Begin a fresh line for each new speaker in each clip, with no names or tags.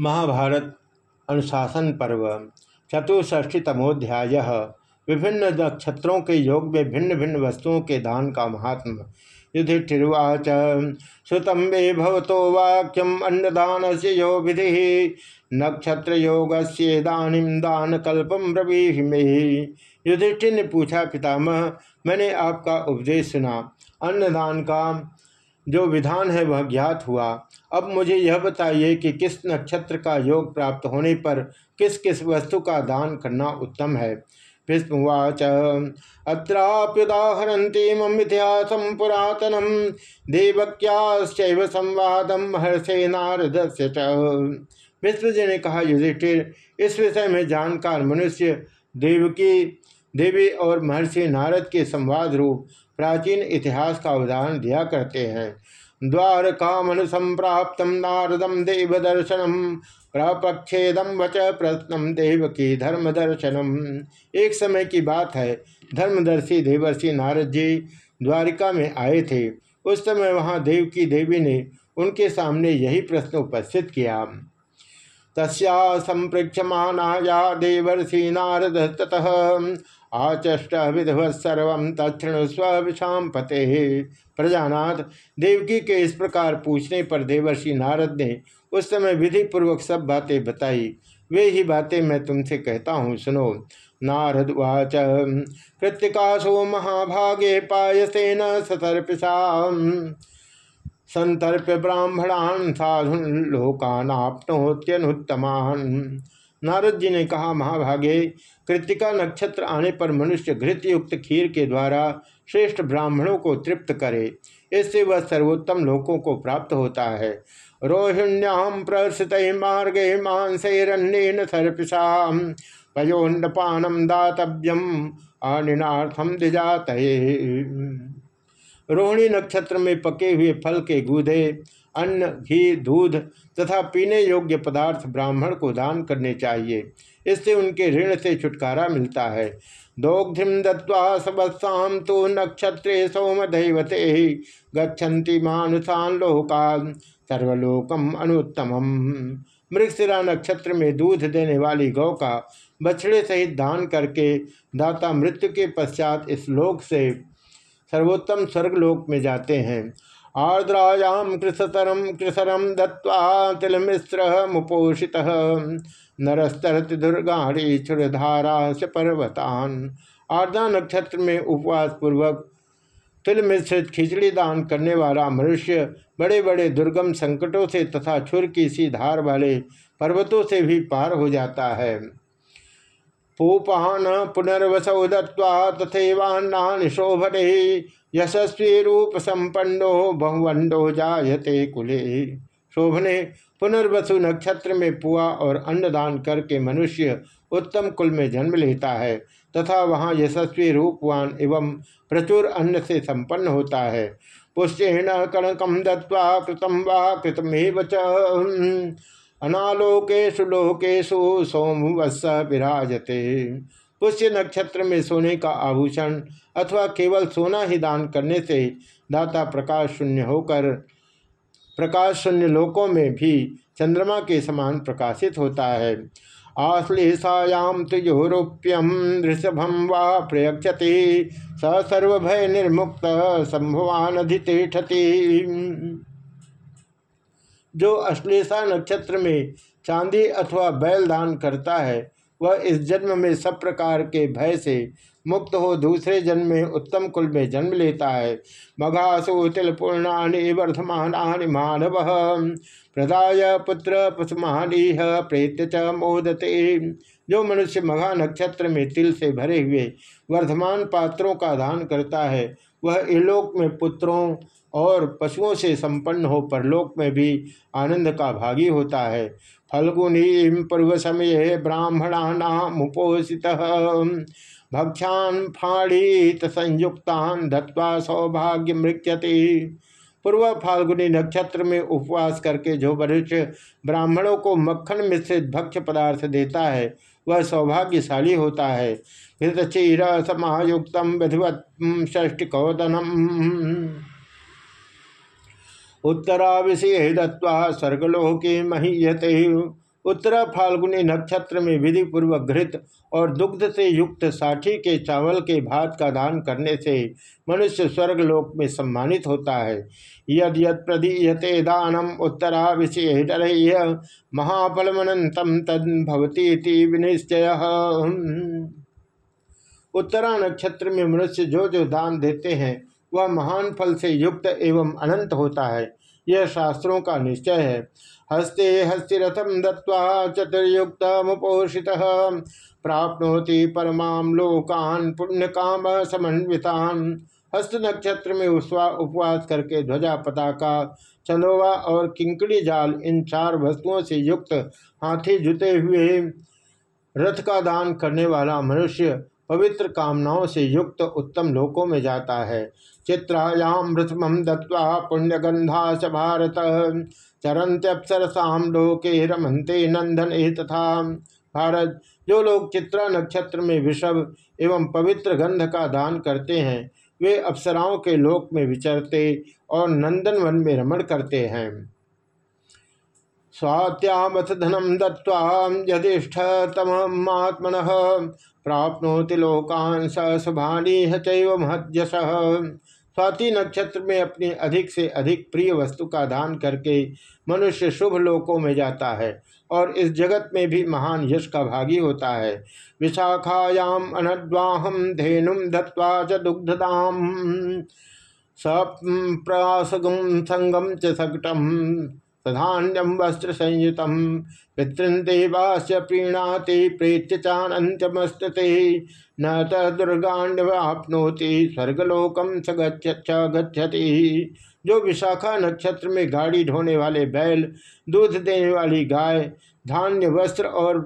महाभारत अनुशासन पर्व, चतुष्षष्टितमोध्याय, विभिन्न नक्षत्रों के योग में भिन्न भिन्न वस्तुओं के दान का महात्म, युधिष्ठिर्वाच। श्रुतम मे भवतो वाक्यम अन्नदान से यो विधि नक्षत्र योग से दानिम दान कल्पम रवि युधिष्ठिर ने पूछा, पितामह, मैंने आपका उपदेश सुना। अन्नदान का जो विधान है वह ज्ञात हुआ। अब मुझे यह बताइए कि किस नक्षत्र का योग प्राप्त होने पर किस किस वस्तु का दान करना उत्तम है? भीष्मवाच अत्राप्युदाहरती मम इतिहासम पुरातनम देवक्याश्चैव संवादम महर्षे नारद विष्णु जी ने कहा, युधिष्ठिर, इस विषय में जानकार मनुष्य देवकी, देवी और महर्षि नारद के संवाद रूप प्राचीन इतिहास का उदाहरण दिया करते हैं। द्वारकामन संप्राप्त नारदम देव दर्शनम प्रपक्षेदम वच प्रश्नम देव की धर्म दर्शनम एक समय की बात है, धर्मदर्शी देवर्षि नारद जी द्वारिका में आए थे। उस समय वहाँ देव की देवी ने उनके सामने यही प्रश्न उपस्थित किया। तस्या संपृक्षमानाया देवर्षि नारद ततः आचष्ट विधवत्सर्व तक्षण स्विषाम पते प्रजानाथ, देवकी के इस प्रकार पूछने पर देवर्षि नारद ने उस समय विधि पूर्वक सब बातें बताई। वे ही बातें मैं तुमसे कहता हूँ, सुनो। नारद वाच कृतिकाशो महाभागे पायसेन सतर्पिशा संतर्प्य ब्राह्मणान साधुन लोकानाप्नोत्यनुत्तमान। नारद जी ने कहा, महाभागे, कृतिका नक्षत्र आने पर मनुष्य घृत युक्त खीर के द्वारा श्रेष्ठ ब्राह्मणों को तृप्त करे, इससे वह सर्वोत्तम लोकों को प्राप्त होता है। रोहिण्याम प्रसित मार्गे मांसेरण्यन सर्पिशा पयोन्नपानम दातव्यम अनिनाथम दिजात रोहिणी नक्षत्र में पके हुए फल के गूधे अन्न, घी, दूध तथा पीने योग्य पदार्थ ब्राह्मण को दान करने चाहिए। इससे उनके ऋण से छुटकारा मिलता है। दोग्धिम दत्वा सबत्साम तो नक्षत्रे सोम दैवते ही गच्छन्ति मानुषान लोका सर्वलोकम अनुत्तम मृगशिरा नक्षत्र में दूध देने वाली गौ का बछड़े सहित दान करके दाता मृत्यु के पश्चात इस लोक से सर्वोत्तम स्वर्गलोक में जाते हैं। आर्द्रायाम कृषतरम कृषरम दत्वा तिलमिश्र मुपोषित। नरस्तरत दुर्गाणी क्षुरधारा से पर्वतान। आर्द्रा नक्षत्र में उपवास पूर्वक तिल मिश्रित खिचड़ी दान करने वाला मनुष्य बड़े बड़े दुर्गम संकटों से तथा छुर की सी धार वाले पर्वतों से भी पार हो जाता है। पूपान पुनर्वसौ दत्वा तथेवान्ना शोभने यशस्वी रूप संपन्नो बहुवंडो जायते कुले। शोभने, पुनर्वसु नक्षत्र में पुआ और अन्नदान करके मनुष्य उत्तम कुल में जन्म लेता है, तथा वहाँ यशस्वी रूपवान एवं प्रचुर अन्न से संपन्न होता है। पुष्येण कणकम दत्वा कृतम वा कृतमेव अनालोकेशु लोकेशु सोमवत्स विराजते। पुष्य नक्षत्र में सोने का आभूषण अथवा केवल सोना ही दान करने से दाता प्रकाश शून्य होकर, प्रकाश शून्य लोकों में भी चंद्रमा के समान प्रकाशित होता है। आश्लेषायाम तुजोरूप्यम ऋषभम वा प्रयक्षति सर्वभय निर्मुक्त संभवान अधितिष्ठति जो अश्लेषा नक्षत्र में चांदी अथवा बैल दान करता है, वह इस जन्म में सब प्रकार के भय से मुक्त हो दूसरे जन्म में उत्तम कुल में जन्म लेता है। मघासु तिलपूर्णानि वर्धमानी मानव प्रदाय पुत्र पशुमानी प्रेत च मोदते। जो मनुष्य मघा नक्षत्र में तिल से भरे हुए वर्धमान पात्रों का दान करता है वह इलोक में पुत्रों और पशुओं से संपन्न हो परलोक में भी आनंद का भागी होता है। फल्गुनी पूर्व समय ब्राह्मणा ब्राह्मणामुपोषित भक्षान फाड़ीत संयुक्तान धत्वा सौभाग्य मृत्यति पूर्व फाल्गुनी नक्षत्र में उपवास करके जो वरिष्ठ ब्राह्मणों को मक्खन मिश्रित भक्ष्य पदार्थ देता है वह सौभाग्यशाली होता है। हृदचीर समायुक्त विधिवत ष्टी कौदनम उत्तरा विषय दत्वा स्वर्गलोके महीयते। उत्तरा फाल्गुनी नक्षत्र में विधि पूर्वक घृत और दुग्ध से युक्त साठी के चावल के भात का दान करने से मनुष्य स्वर्ग लोक में सम्मानित होता है। यद यद प्रदीयते दानम उत्तरा विषय महाफलमनंतम तद भवती विनिश्चय। उत्तरा नक्षत्र में मनुष्य जो जो दान देते हैं, वह महान फल से युक्त एवं अनंत होता है। यह शास्त्रों का निश्चय है। हस्ते हस्तिरथम दत्वा चतुर्युक्त मुपोषित प्राप्नोति परमाम लोकान पुण्य काम समन्वितान। हस्त नक्षत्र में उसवा उपवास करके ध्वजा पताका चंदोवा और किंकड़ी जाल इन चार वस्तुओं से युक्त हाथी जुते हुए रथ का दान करने वाला मनुष्य पवित्र कामनाओं से युक्त उत्तम लोकों में जाता है। चित्रायाम प्रथम दत्वा पुण्यगंधा च भारत। चरंत्यपसरसाम लोके रमनते नंदन ए तथा भारत, जो लोग चित्रा नक्षत्र में विषव एवं पवित्र गंध का दान करते हैं, वे अप्सराओं के लोक में विचरते और नंदन वन में रमण करते हैं। स्वात्यामथ धनम दत्वा यदिष्ठ तमात्मन प्राप्नोति लोकान सुभानी चैव महद्यस स्वाति नक्षत्र में अपनी अधिक से अधिक प्रिय वस्तु का दान करके मनुष्य शुभ लोकों में जाता है और इस जगत में भी महान यश का भागी होता है। विशाखायाम अनद्वाहम धेनुम दत्वा च दुग्धदाम सप्रासगम संगम च सकटम प्रधान्यम वस्त्र संयुत पितृदेवास्य प्रीणाति प्रेत्य चानंतमस्तते न दुर्गाण्यवापनोति स्वर्गलोकम स गच्छति जो विशाखा नक्षत्र में गाड़ी ढोने वाले बैल, दूध देने वाली गाय, धान्य, वस्त्र और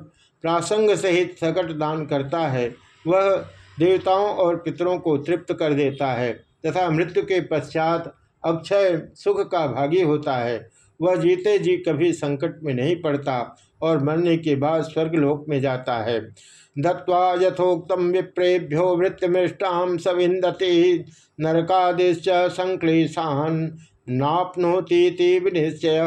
प्रासंग सहित सकट दान करता है, वह देवताओं और पितरों को तृप्त कर देता है, तथा मृत्यु के पश्चात अक्षय सुख का भागी होता है। वह जीते जी कभी संकट में नहीं पड़ता और मरने के बाद स्वर्गलोक में जाता है। दत्वा यथोक्तम विप्रेभ्यो वृत्तमृष्टाम सविंदती नरकादिश्च संक्लेशान नापनोती विनिश्चय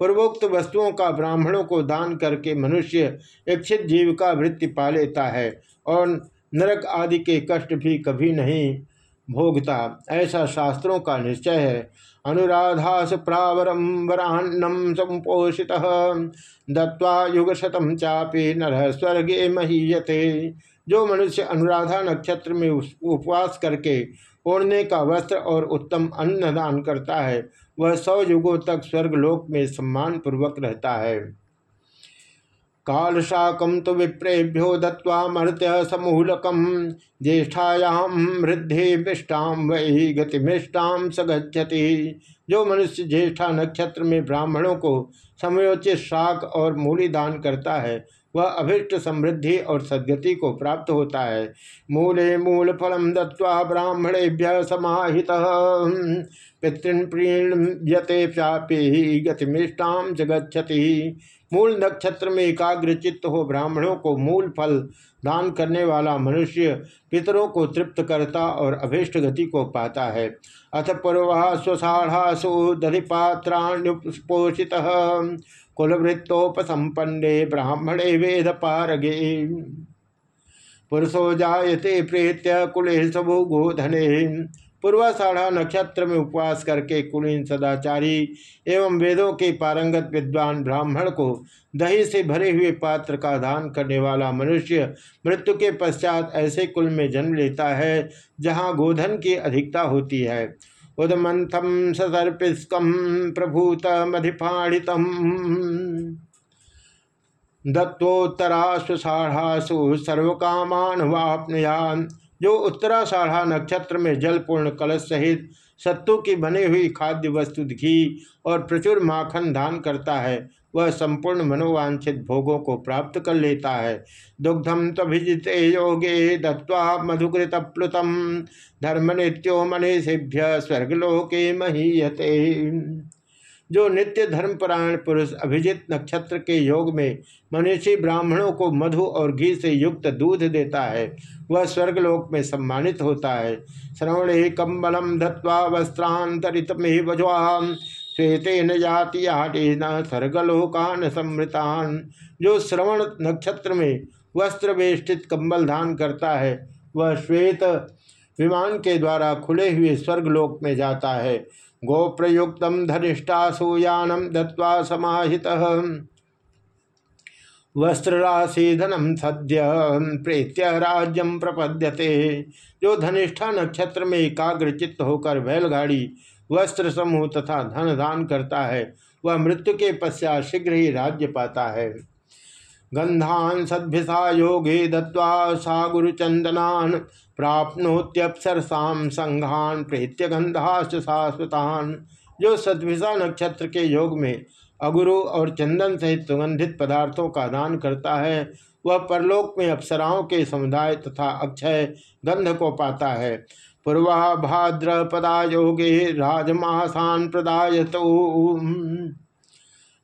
पूर्वोक्त वस्तुओं का ब्राह्मणों को दान करके मनुष्य इच्छित जीव का वृत्ति पा लेता है और नरक आदि के कष्ट भी कभी नहीं भोगता। ऐसा शास्त्रों का निश्चय है। अनुराधास प्रावरम वरान्नम संपोषित। दत्वा युग शतम चापे नर स्वर्गे महीयते। जो मनुष्य अनुराधा नक्षत्र में उपवास करके ओढ़ने का वस्त्र और उत्तम अन्न दान करता है, वह सौ युगों तक स्वर्गलोक में सम्मान पूर्वक रहता है। कालशाकम तो विप्रेभ्यो दत्वा मृत समूलकम ज्येष्ठायाम वृद्धि मिष्टाम वही गतिमिष्टाम सगछति जो मनुष्य ज्येष्ठा नक्षत्र में ब्राह्मणों को समयोचित शाक और मूली दान करता है वह अभिष्ट समृद्धि और सद्गति को प्राप्त होता है। मूले मूल फलम दत्वा ब्राह्मणेभ्य समाहित। पितृन प्रीणयते चापी गतिमिष्टाम जगछति मूल नक्षत्र में एकाग्र चित्त हो ब्राह्मणों को मूल फल दान करने वाला मनुष्य पितरों को तृप्त करता और अभीष्ट गति को पाता है। अथ पूर्वा स्वसाढ़ासु दधिपात्राण्युपोषित। कुलवृत्तोपसंपन्ने ब्राह्मणे वेद पारगे पुरुषो जायते प्रेत्य कुले सबु गोधने। पूर्वाषाढ़ा नक्षत्र में उपवास करके कुलीन सदाचारी एवं वेदों के पारंगत विद्वान ब्राह्मण को दही से भरे हुए पात्र का दान करने वाला मनुष्य मृत्यु के पश्चात ऐसे कुल में जन्म लेता है जहाँ गोधन की अधिकता होती है। उदमंथम ससर्पिस्क प्रभूत मधिपाणित दत्तोत्तरासु साढ़ासु सर्वकामान वापनयान। जो उत्तराषाढ़ा नक्षत्र में जलपूर्ण कलश सहित सत्तू की बनी हुई खाद्य वस्तु घी और प्रचुर माखन दान करता है। वह संपूर्ण मनोवांछित भोगों को प्राप्त कर लेता है। दुग्धम तभिजिते योगे दत्वा मधुकृत प्लुतम धर्म नित्यो मनीषिभ्य स्वर्गलोके महीयते। जो नित्य धर्मपरायण पुरुष अभिजित नक्षत्र के योग में मनीषी ब्राह्मणों को मधु और घी से युक्त दूध देता है, वह स्वर्गलोक में सम्मानित होता है। श्रवणे कम्बलम धत्वा वस्त्रांतरित में वज्वा श्वेतेन जाति न सर्गलोकान समृतान जो श्रवण नक्षत्र में वस्त्र वेष्टित कम्बल धान करता है, वह श्वेत विमान के द्वारा खुले हुए स्वर्गलोक में जाता है। गोप्रयुक्त धनिष्ठासूयानम दत्वा समाहित। वस्त्रराशि धनम सद्य प्रेत्य राज्यम प्रपद्यते। जो धनिष्ठा नक्षत्र में एकाग्र चित्त होकर बैलगाड़ी, वस्त्र समूह तथा धन दान करता है। वह मृत्यु के पश्चात शीघ्र ही राज्य पाता है। गंधान सद्भिषा योगे दत्वा सा गुरुचंदनान प्राप्नोत्यपसरसाम संघान प्रेत्य गंधाश शाश्वतान। जो सद्भिषा नक्षत्र के योग में अगुरु और चंदन सहित सुगंधित पदार्थों का दान करता है। वह परलोक में अप्सराओं के समुदाय तथा अक्षय गंध को पाता है। पूर्वा भाद्र पदा योगे राजमासान प्रदाय तो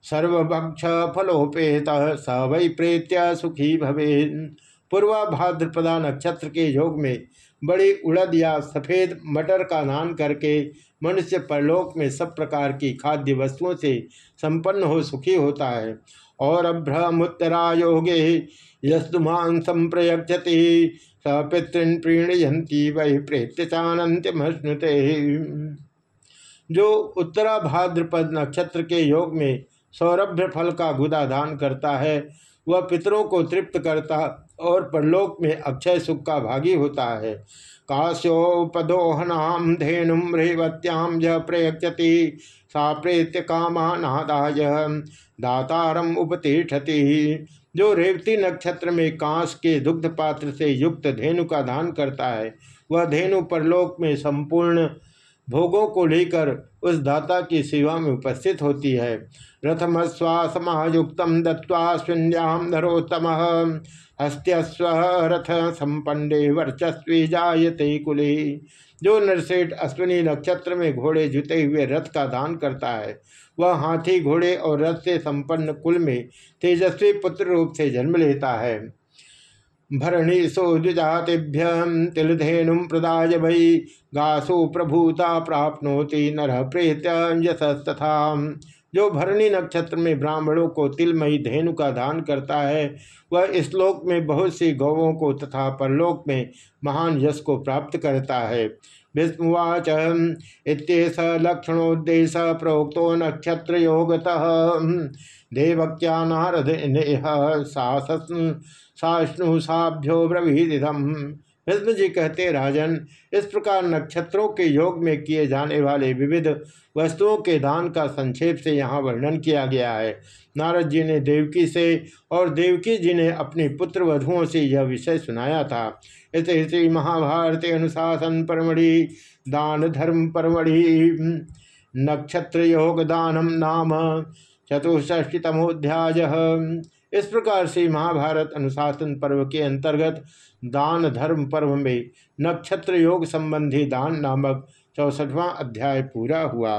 सर्वभक्ष फलोपेत स वै प्रेत्य सुखी भवे पूर्वा भाद्रपदा नक्षत्र के योग में बड़ी उड़द या सफ़ेद मटर का नान करके मनुष्य परलोक में सब प्रकार की खाद्य वस्तुओं से संपन्न हो सुखी होता है। और अभ्रमुत्तरा योगे यस्तुमान संप्रयक्षति स पितृन प्रीणयंती वही प्रेत्य चानंत्यमश्नुते जो उत्तरा भाद्रपद नक्षत्र के योग में सौरभ्य फल का गुदा दान करता है। वह पितरों को तृप्त करता और परलोक में अक्षय सुख का भागी होता है। काश्योपदोहनाम धेनुम रेवत्याम ज प्रयक्षति सा प्रेत्य कामानादाय दातारम उपतिष्ठति। जो रेवती नक्षत्र में कांस के दुग्ध पात्र से युक्त धेनु का दान करता है, वह धेनु परलोक में संपूर्ण भोगों को लेकर उस दाता की सेवा में उपस्थित होती है। रथमश्वासमयुक्त दत्वा शून्याम नरोत्तम। हस्त्यस्व रथ संपंडे वर्चस्वी जायते कुले। जो नरसेठ अश्विनी नक्षत्र में घोड़े जुते हुए रथ का दान करता है, वह हाथी घोड़े और रथ से संपन्न कुल में तेजस्वी पुत्र रूप से जन्म लेता है। भरणीसो द्विजातिभ्य तिलधेनु प्रदाय भई गासु प्रभुता प्राप्नोति नर प्रेत यशस्तथा जो भरणी नक्षत्र में ब्राह्मणों को तिलमयी धेनु का दान करता है, वह इस लोक में बहुत सी गौवों को तथा परलोक में महान यश को प्राप्त करता है। विस्मुवाच इत्येष लक्षणोद्देश प्रोक्तो नक्षत्र योगतः देवक्या नारद साष्णुषाभ्यो ब्रवीदिधम भीष्म जी कहते, राजन, इस प्रकार नक्षत्रों के योग में किए जाने वाले विविध वस्तुओं के दान का संक्षेप से यहाँ वर्णन किया गया है। नारद जी ने देवकी से और देवकी जी ने अपने पुत्र वधुओं से यह विषय सुनाया था। इस श्री महाभारत अनुशासन परमढ़ि, दान धर्म परमढ़ि, नक्षत्र योग दानम नाम चतुष्टमोध्याय इस प्रकार से महाभारत अनुशासन पर्व के अंतर्गत दान धर्म पर्व में नक्षत्र योग संबंधी दान नामक चौसठवां अध्याय पूरा हुआ।